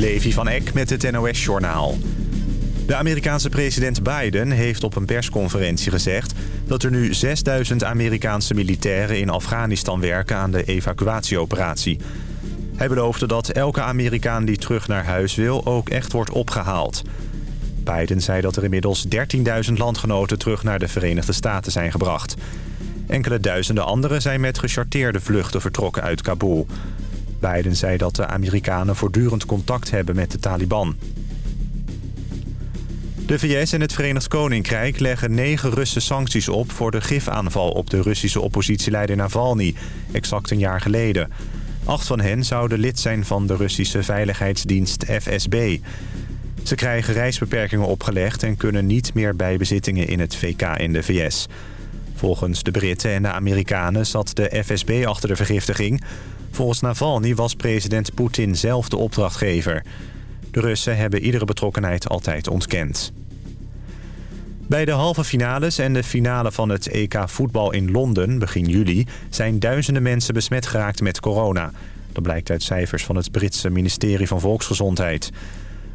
Levi van Eck met het NOS-journaal. De Amerikaanse president Biden heeft op een persconferentie gezegd... dat er nu 6000 Amerikaanse militairen in Afghanistan werken aan de evacuatieoperatie. Hij beloofde dat elke Amerikaan die terug naar huis wil ook echt wordt opgehaald. Biden zei dat er inmiddels 13.000 landgenoten terug naar de Verenigde Staten zijn gebracht. Enkele duizenden anderen zijn met gecharteerde vluchten vertrokken uit Kabul... Biden zei dat de Amerikanen voortdurend contact hebben met de Taliban. De VS en het Verenigd Koninkrijk leggen negen Russische sancties op... voor de gifaanval op de Russische oppositieleider Navalny, exact een jaar geleden. Acht van hen zouden lid zijn van de Russische veiligheidsdienst FSB. Ze krijgen reisbeperkingen opgelegd en kunnen niet meer bij bezittingen in het VK in de VS. Volgens de Britten en de Amerikanen zat de FSB achter de vergiftiging... Volgens Navalny was president Poetin zelf de opdrachtgever. De Russen hebben iedere betrokkenheid altijd ontkend. Bij de halve finales en de finale van het EK voetbal in Londen begin juli... zijn duizenden mensen besmet geraakt met corona. Dat blijkt uit cijfers van het Britse ministerie van Volksgezondheid.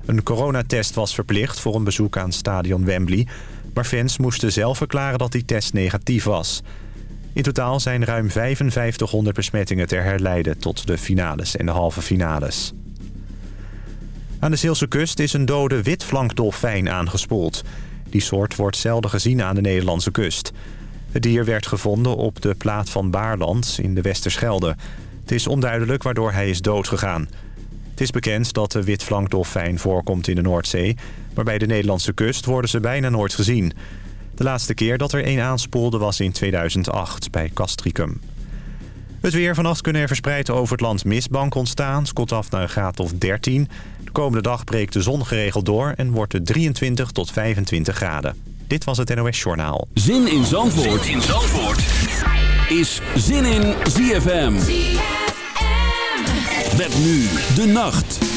Een coronatest was verplicht voor een bezoek aan stadion Wembley... maar fans moesten zelf verklaren dat die test negatief was... In totaal zijn ruim 5500 besmettingen ter herleiden tot de finales en de halve finales. Aan de Zeelse kust is een dode witflankdolfijn aangespoeld. Die soort wordt zelden gezien aan de Nederlandse kust. Het dier werd gevonden op de plaat van Baarland in de Westerschelde. Het is onduidelijk waardoor hij is doodgegaan. Het is bekend dat de witflankdolfijn voorkomt in de Noordzee... maar bij de Nederlandse kust worden ze bijna nooit gezien... De laatste keer dat er een aanspoelde was in 2008 bij Castricum. Het weer vannacht kunnen er verspreid over het land mistbank ontstaan. Skot af naar een graad of 13. De komende dag breekt de zon geregeld door en wordt het 23 tot 25 graden. Dit was het NOS Journaal. Zin in Zandvoort, zin in Zandvoort. is Zin in ZFM. ZFM. Met nu de nacht.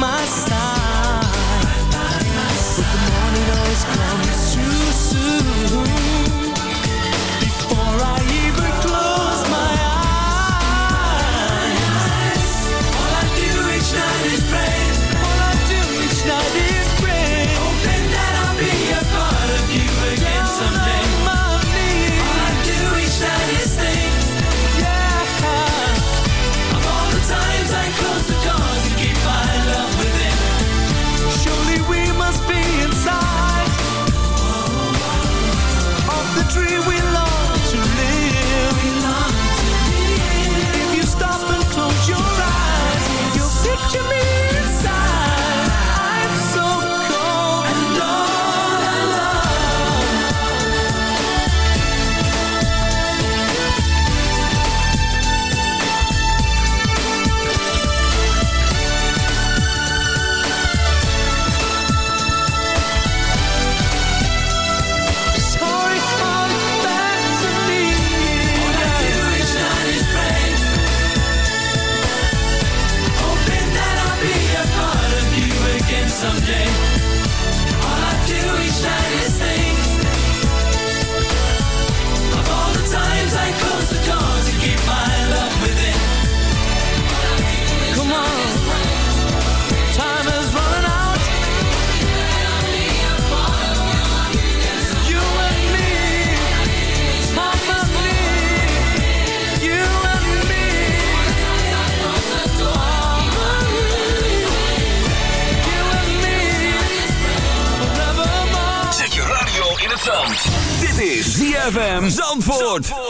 my side, but the morning always comes too soon. Zandvoort.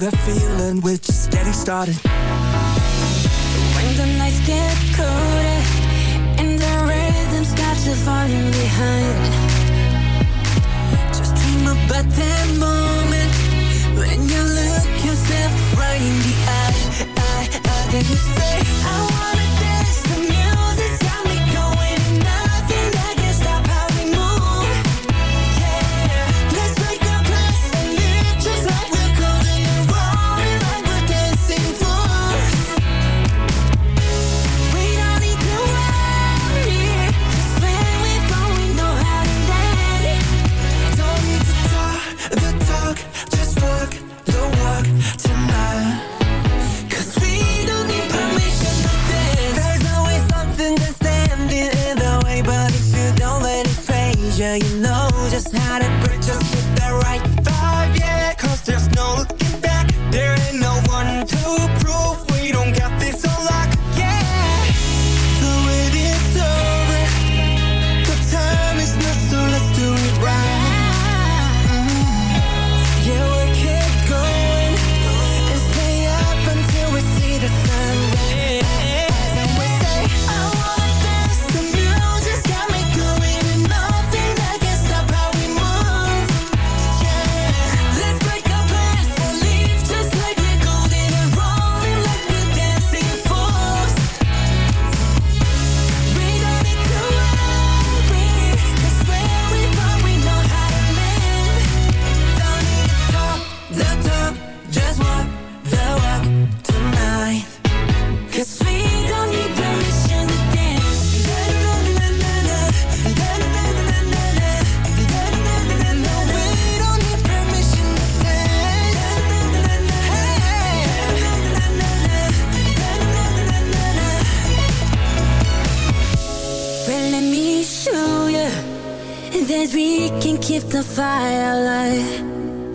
that feeling we're just getting started.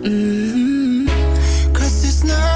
mm -hmm. Cause it's not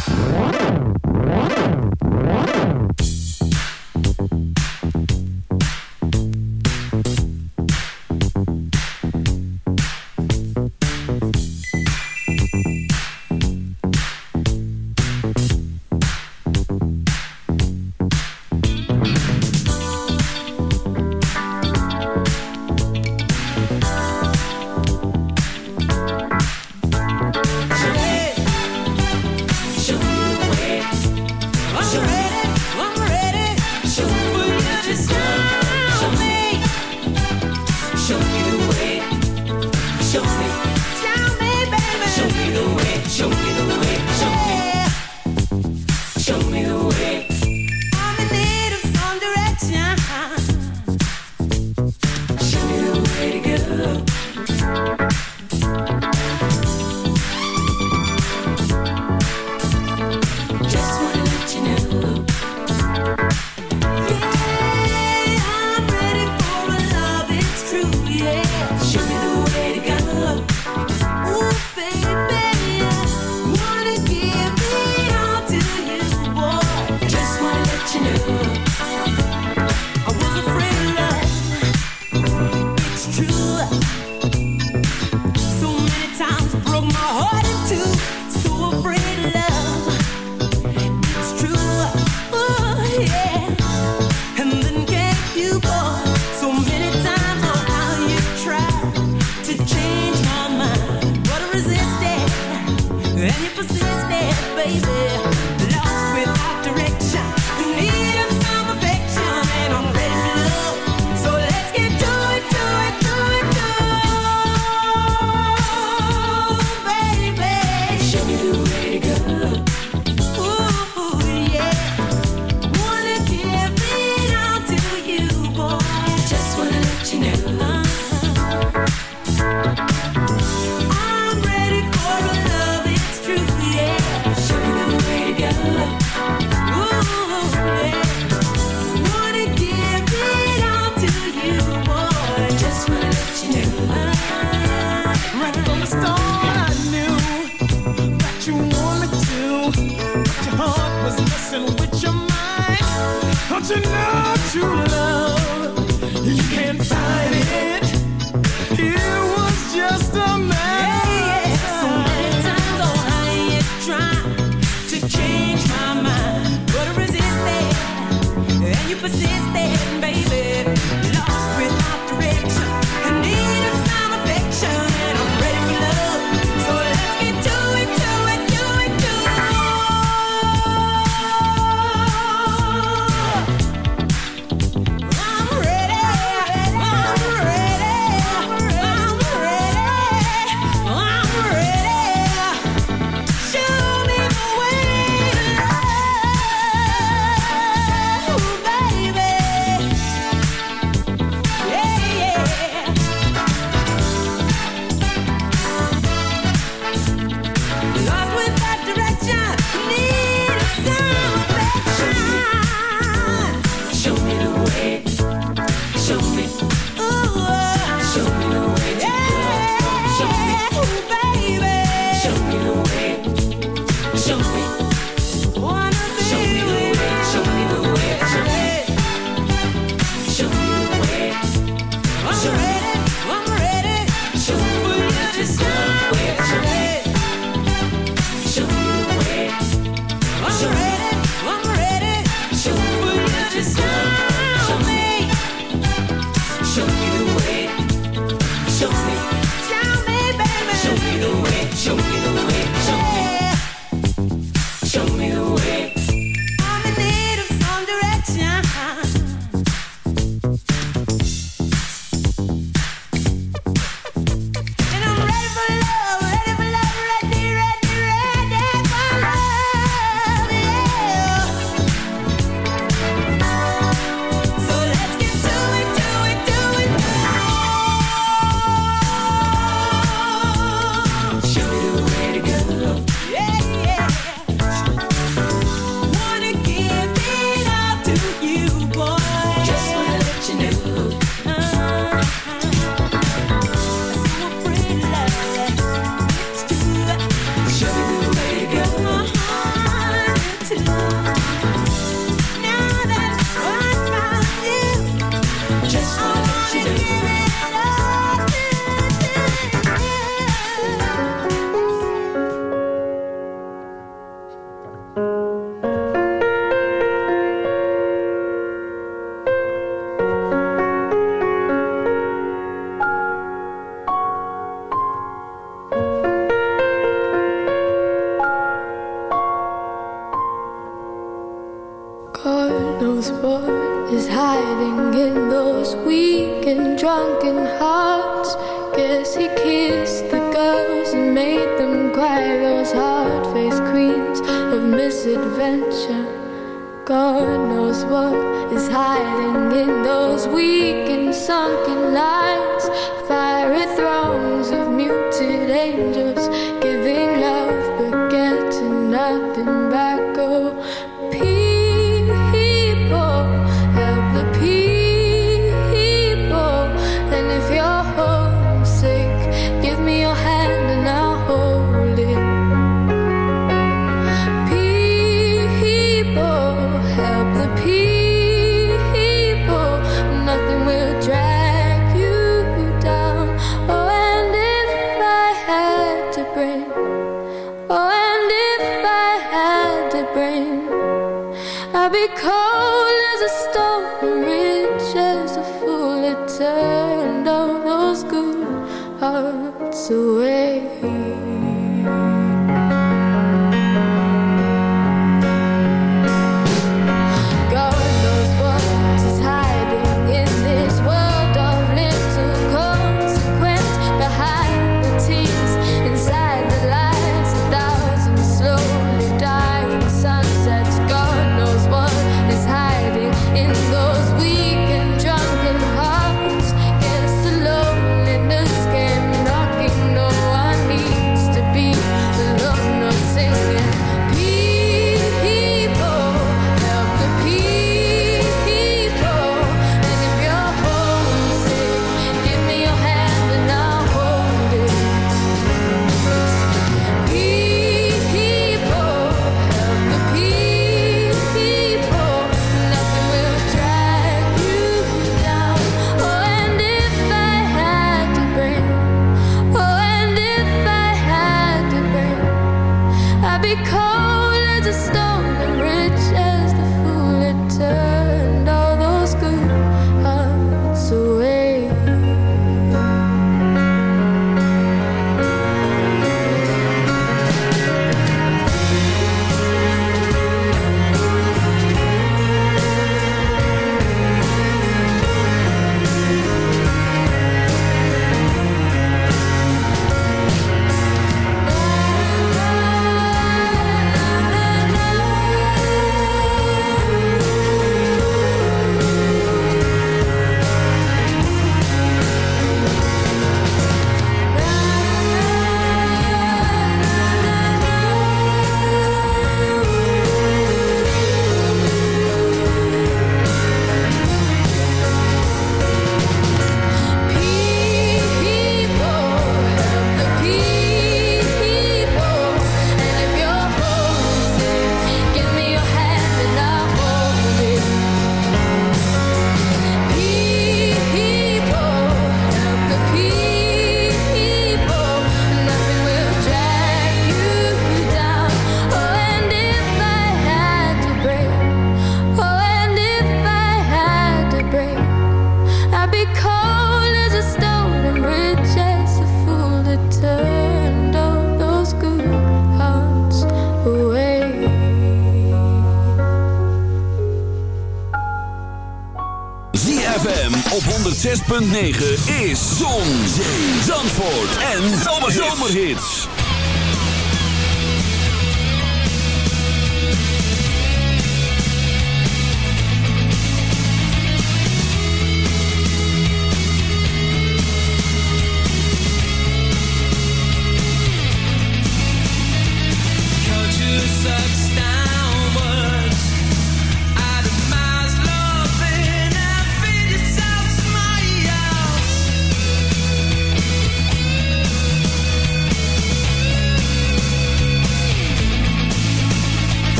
melts away.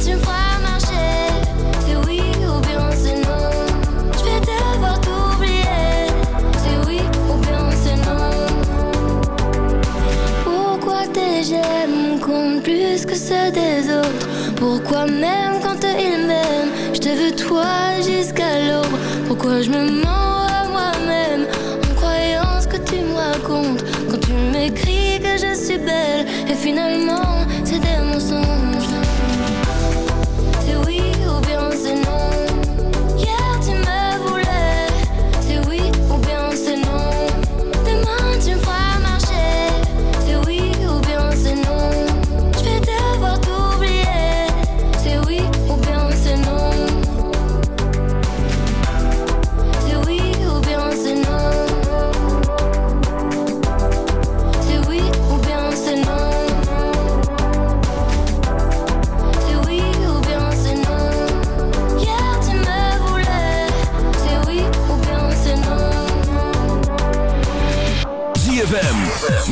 Tu me feras marcher, c'est oui ou bien c'est non. Je vais t'abord t'oublier. C'est oui ou bien c'est non. Pourquoi tes j'aime comptent plus que ceux des autres? Pourquoi même quand ils m'aiment Je te veux toi jusqu'à l'aube? Pourquoi je me mens à moi-même En croyant ce que tu me racontes? Quand tu m'écris que je suis belle Et finalement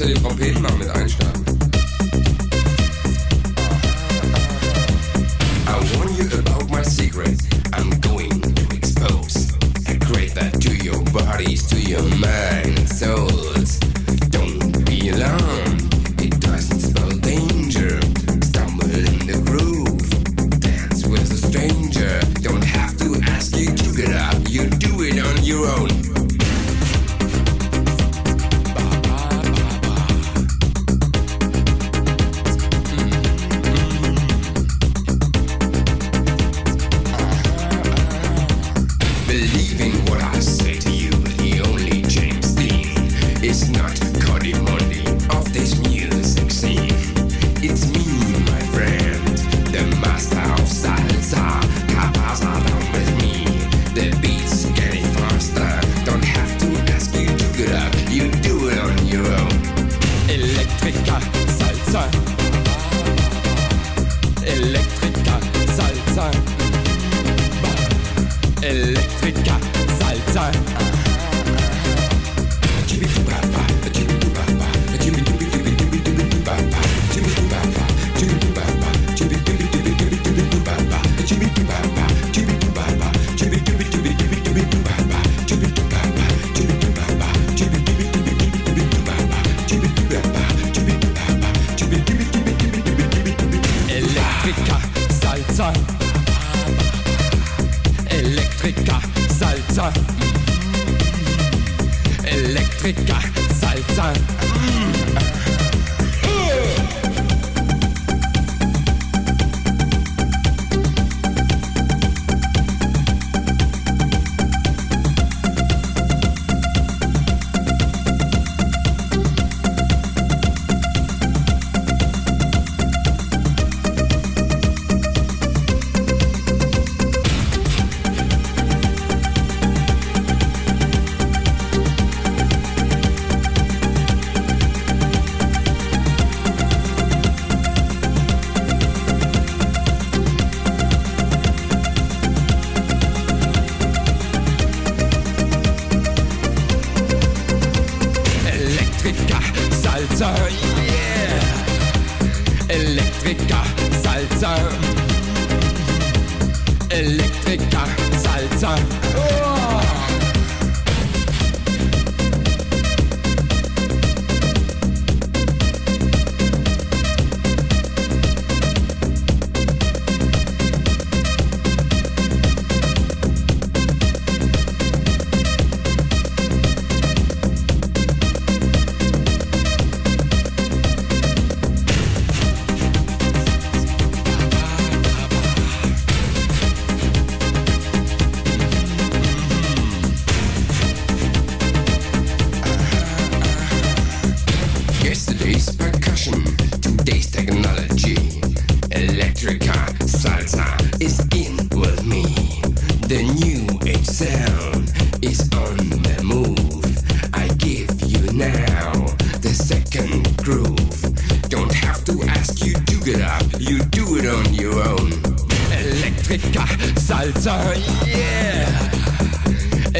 ja den Trompetenmann mit einsteigen.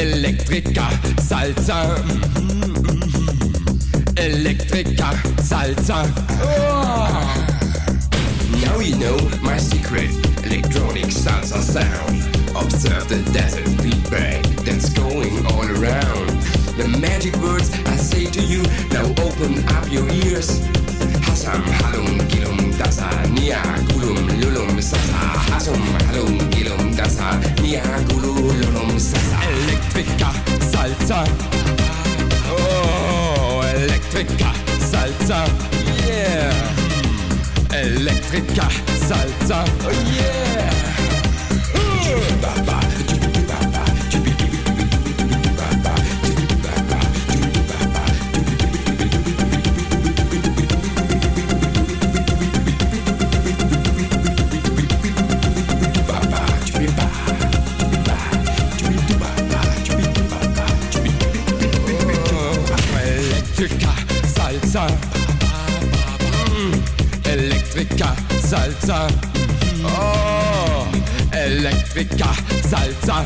Electrica salsa. Mm-hmm. Electrica salsa. Oh. Now you know my secret electronic salsa sound. Observe the desert feedback that's going all around. The magic words I say to you, now open up your ears. Hasam halum gilum dasa nia gulum lulum sasa. Hasum halum gilum dasa nia gulum lulum sasa. Electrica salsa. Oh, Electrica salsa. Yeah. Electrica salsa. Oh yeah. Salsa. Mm, Electrica salsa. Oh, Electrica salsa.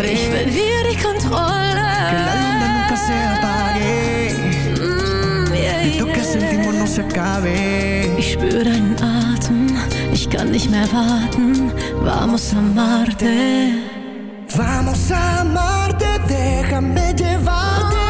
Pare. Ich verliere die Kontrolle. Que la luna nunca se apague. Mm, yeah, Esto que yeah. sentimos no se acabe. Ich spür deinen Atem, ich kann nicht mehr warten. Vamos a Marte. Vamos a amarte, déjame llevarte.